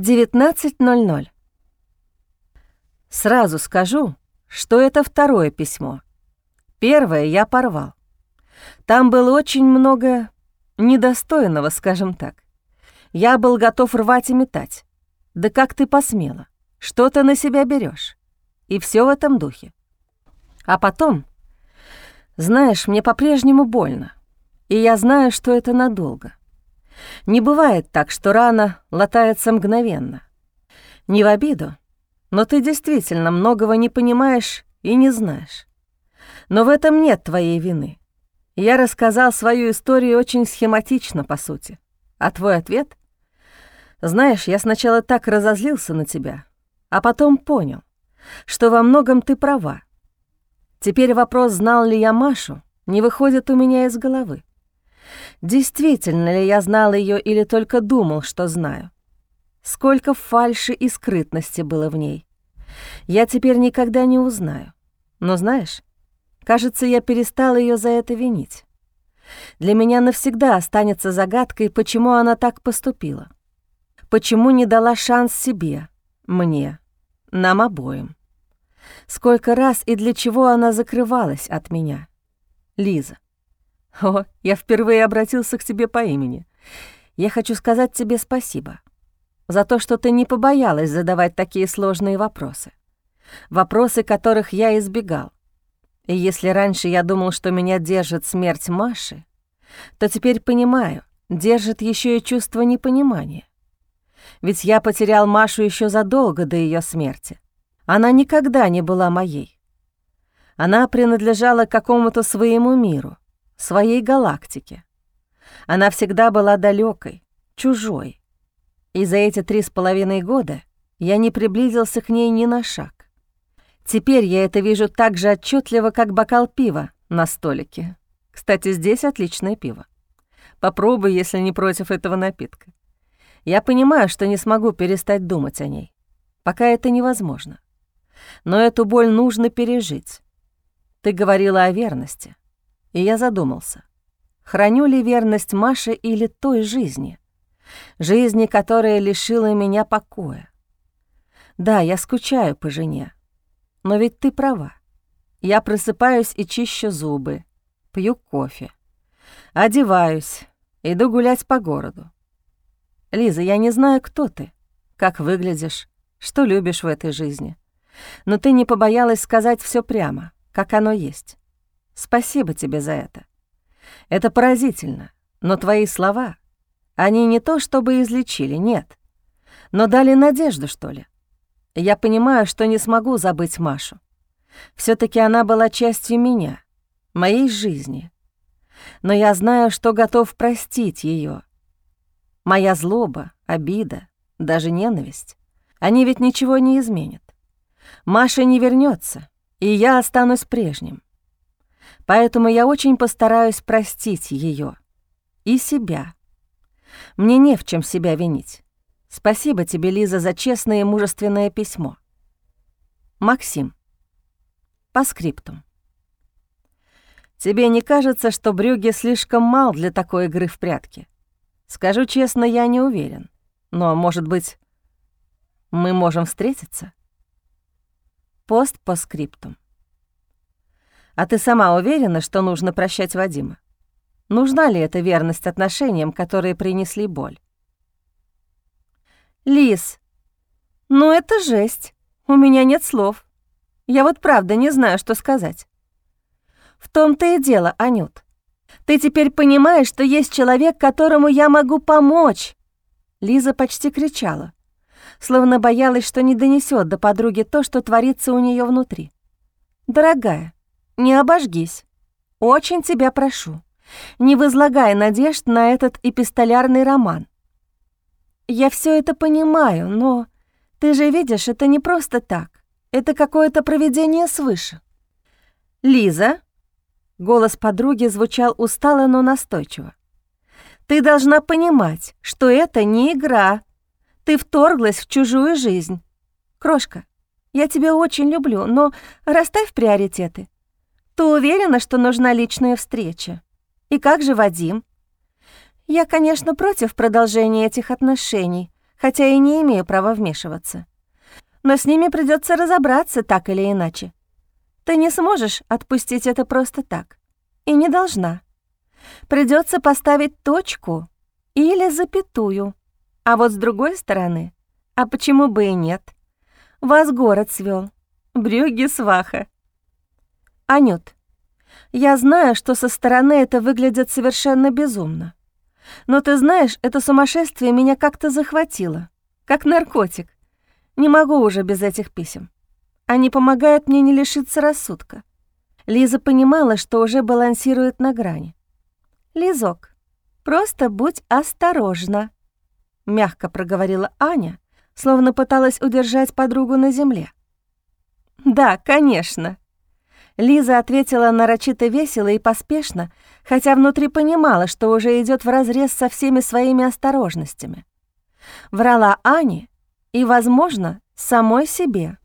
19.00. Сразу скажу, что это второе письмо. Первое я порвал. Там было очень много недостойного, скажем так. Я был готов рвать и метать. Да как ты посмела? Что ты на себя берешь? И все в этом духе. А потом, знаешь, мне по-прежнему больно. И я знаю, что это надолго. Не бывает так, что рана латается мгновенно. Не в обиду, но ты действительно многого не понимаешь и не знаешь. Но в этом нет твоей вины. Я рассказал свою историю очень схематично, по сути. А твой ответ? Знаешь, я сначала так разозлился на тебя, а потом понял, что во многом ты права. Теперь вопрос, знал ли я Машу, не выходит у меня из головы. Действительно ли я знал ее или только думал, что знаю? Сколько фальши и скрытности было в ней. Я теперь никогда не узнаю. Но знаешь, кажется, я перестал ее за это винить. Для меня навсегда останется загадкой, почему она так поступила. Почему не дала шанс себе, мне, нам обоим. Сколько раз и для чего она закрывалась от меня. Лиза. О, я впервые обратился к тебе по имени. Я хочу сказать тебе спасибо за то, что ты не побоялась задавать такие сложные вопросы. Вопросы, которых я избегал. И если раньше я думал, что меня держит смерть Маши, то теперь понимаю, держит еще и чувство непонимания. Ведь я потерял Машу еще задолго до ее смерти. Она никогда не была моей. Она принадлежала какому-то своему миру, своей галактике. Она всегда была далекой, чужой. И за эти три с половиной года я не приблизился к ней ни на шаг. Теперь я это вижу так же отчетливо, как бокал пива на столике. Кстати, здесь отличное пиво. Попробуй, если не против этого напитка. Я понимаю, что не смогу перестать думать о ней. Пока это невозможно. Но эту боль нужно пережить. Ты говорила о верности и я задумался, храню ли верность Маше или той жизни, жизни, которая лишила меня покоя. Да, я скучаю по жене, но ведь ты права. Я просыпаюсь и чищу зубы, пью кофе, одеваюсь, иду гулять по городу. Лиза, я не знаю, кто ты, как выглядишь, что любишь в этой жизни, но ты не побоялась сказать все прямо, как оно есть. Спасибо тебе за это. Это поразительно, но твои слова, они не то чтобы излечили, нет, но дали надежду, что ли. Я понимаю, что не смогу забыть Машу. все таки она была частью меня, моей жизни. Но я знаю, что готов простить ее. Моя злоба, обида, даже ненависть, они ведь ничего не изменят. Маша не вернется, и я останусь прежним. Поэтому я очень постараюсь простить ее и себя. Мне не в чем себя винить. Спасибо тебе, Лиза, за честное и мужественное письмо. Максим. По скриптум. Тебе не кажется, что Брюге слишком мал для такой игры в прятки? Скажу честно, я не уверен. Но, может быть, мы можем встретиться? Пост по скриптум. А ты сама уверена, что нужно прощать Вадима? Нужна ли эта верность отношениям, которые принесли боль? Лис, ну это жесть. У меня нет слов. Я вот правда не знаю, что сказать. В том-то и дело, Анют. Ты теперь понимаешь, что есть человек, которому я могу помочь. Лиза почти кричала, словно боялась, что не донесет до подруги то, что творится у нее внутри. Дорогая, не обожгись. Очень тебя прошу, не возлагай надежд на этот эпистолярный роман. Я все это понимаю, но ты же видишь, это не просто так. Это какое-то проведение свыше. Лиза, голос подруги звучал устало, но настойчиво. Ты должна понимать, что это не игра. Ты вторглась в чужую жизнь. Крошка, я тебя очень люблю, но расставь приоритеты. Ты уверена, что нужна личная встреча? И как же Вадим? Я, конечно, против продолжения этих отношений, хотя и не имею права вмешиваться. Но с ними придется разобраться так или иначе. Ты не сможешь отпустить это просто так. И не должна. Придется поставить точку или запятую. А вот с другой стороны, а почему бы и нет? Вас город свел, Брюги сваха. Анют, я знаю, что со стороны это выглядит совершенно безумно. Но ты знаешь, это сумасшествие меня как-то захватило, как наркотик. Не могу уже без этих писем. Они помогают мне не лишиться рассудка. Лиза понимала, что уже балансирует на грани. «Лизок, просто будь осторожна», — мягко проговорила Аня, словно пыталась удержать подругу на земле. «Да, конечно», Лиза ответила нарочито весело и поспешно, хотя внутри понимала, что уже идет вразрез со всеми своими осторожностями. Врала Ане и, возможно, самой себе.